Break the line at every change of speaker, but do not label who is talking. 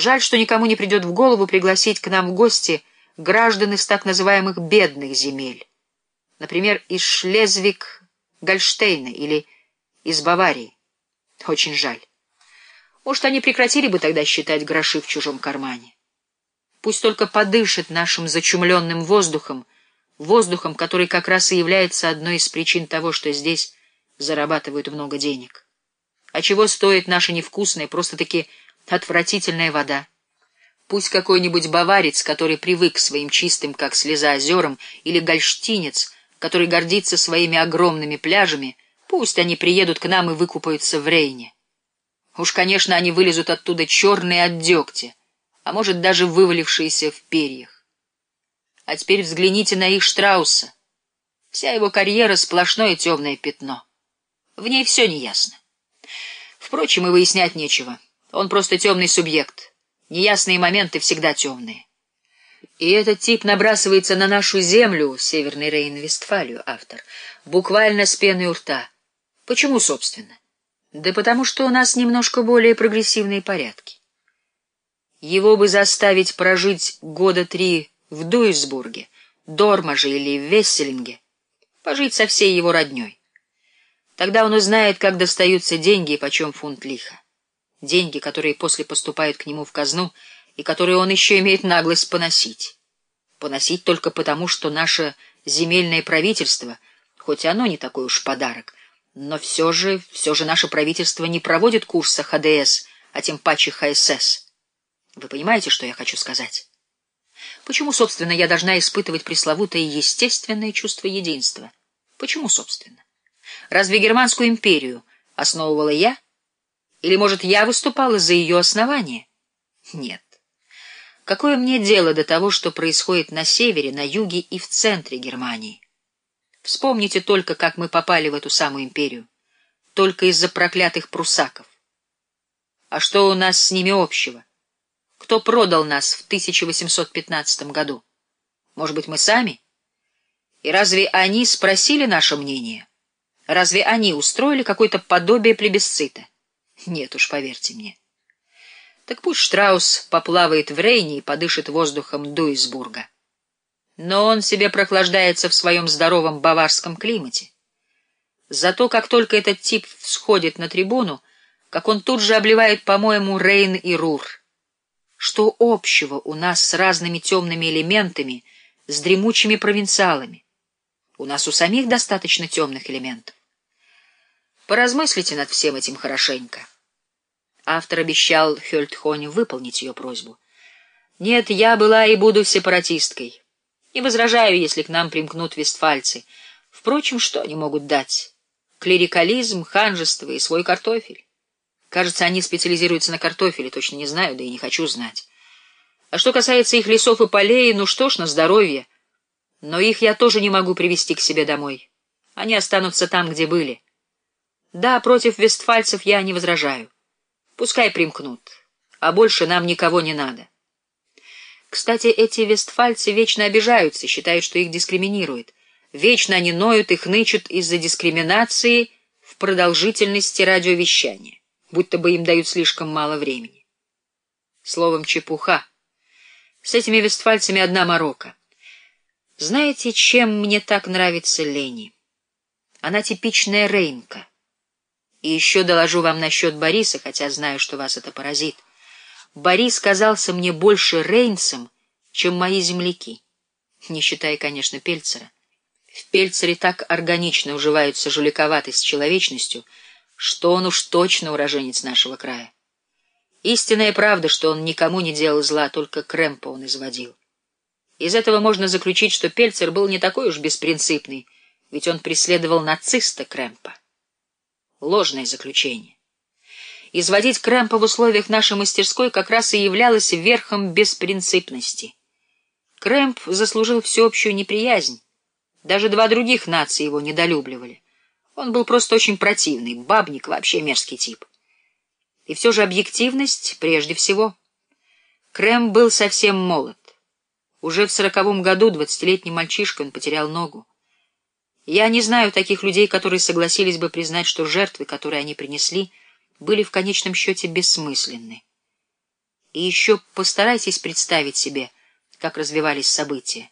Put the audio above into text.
Жаль, что никому не придет в голову пригласить к нам в гости граждан из так называемых бедных земель. Например, из Шлезвиг-Гольштейна или из Баварии. Очень жаль. Может, они прекратили бы тогда считать гроши в чужом кармане. Пусть только подышит нашим зачумленным воздухом, воздухом, который как раз и является одной из причин того, что здесь зарабатывают много денег. А чего стоит наша невкусная, просто-таки отвратительная вода? Пусть какой-нибудь баварец, который привык к своим чистым, как слеза, озерам, или гольштинец, который гордится своими огромными пляжами, пусть они приедут к нам и выкупаются в Рейне. Уж, конечно, они вылезут оттуда черные от дегтя, а может, даже вывалившиеся в перьях. А теперь взгляните на их Штрауса. Вся его карьера — сплошное темное пятно. В ней все неясно. Впрочем, и выяснять нечего. Он просто темный субъект. Неясные моменты всегда темные. И этот тип набрасывается на нашу землю, Северный Рейн-Вестфалию, автор, буквально с пеной у рта. Почему, собственно? Да потому что у нас немножко более прогрессивные порядки. Его бы заставить прожить года три в Дуисбурге, Дормаже или Весселинге, пожить со всей его родней. Тогда он узнает, как достаются деньги и почем фунт лиха. Деньги, которые после поступают к нему в казну, и которые он еще имеет наглость поносить. Поносить только потому, что наше земельное правительство, хоть оно не такой уж подарок, но все же, все же наше правительство не проводит курса ХДС, а тем паче ХСС. Вы понимаете, что я хочу сказать? Почему, собственно, я должна испытывать пресловутое естественное чувство единства? Почему, собственно? Разве Германскую империю основывала я? Или, может, я выступала за ее основание? Нет. Какое мне дело до того, что происходит на севере, на юге и в центре Германии? Вспомните только, как мы попали в эту самую империю. Только из-за проклятых прусаков. А что у нас с ними общего? Кто продал нас в 1815 году? Может быть, мы сами? И разве они спросили наше мнение? Разве они устроили какое-то подобие плебисцита? Нет уж, поверьте мне. Так пусть Штраус поплавает в Рейне и подышит воздухом Дуисбурга. Но он себе прохлаждается в своем здоровом баварском климате. Зато как только этот тип всходит на трибуну, как он тут же обливает, по-моему, Рейн и Рур. Что общего у нас с разными темными элементами, с дремучими провинциалами? У нас у самих достаточно темных элементов. Поразмыслите над всем этим хорошенько. Автор обещал Хёльтхоне выполнить ее просьбу. Нет, я была и буду сепаратисткой. Не возражаю, если к нам примкнут вестфальцы. Впрочем, что они могут дать? Клерикализм, ханжество и свой картофель. Кажется, они специализируются на картофеле, точно не знаю, да и не хочу знать. А что касается их лесов и полей, ну что ж, на здоровье. Но их я тоже не могу привести к себе домой. Они останутся там, где были. Да, против вестфальцев я не возражаю. Пускай примкнут, а больше нам никого не надо. Кстати, эти вестфальцы вечно обижаются, считают, что их дискриминируют. Вечно они ноют и хнычут из-за дискриминации в продолжительности радиовещания, будто бы им дают слишком мало времени. Словом, чепуха. С этими вестфальцами одна морока. Знаете, чем мне так нравится Лени? Она типичная рейнка. И еще доложу вам насчет Бориса, хотя знаю, что вас это поразит. Борис казался мне больше рейнцем, чем мои земляки, не считая, конечно, Пельцера. В Пельцере так органично уживаются жуликоватость с человечностью, что он уж точно уроженец нашего края. Истинная правда, что он никому не делал зла, только Крэмпа он изводил. Из этого можно заключить, что Пельцер был не такой уж беспринципный, ведь он преследовал нациста Крэмпа ложное заключение. Изводить Крэмпа в условиях нашей мастерской как раз и являлось верхом беспринципности. Крэмп заслужил всеобщую неприязнь. Даже два других нации его недолюбливали. Он был просто очень противный, бабник, вообще мерзкий тип. И все же объективность прежде всего. Крэм был совсем молод. Уже в сороковом году двадцатилетний мальчишка он потерял ногу. Я не знаю таких людей, которые согласились бы признать, что жертвы, которые они принесли, были в конечном счете бессмысленны. И еще постарайтесь представить себе, как развивались события.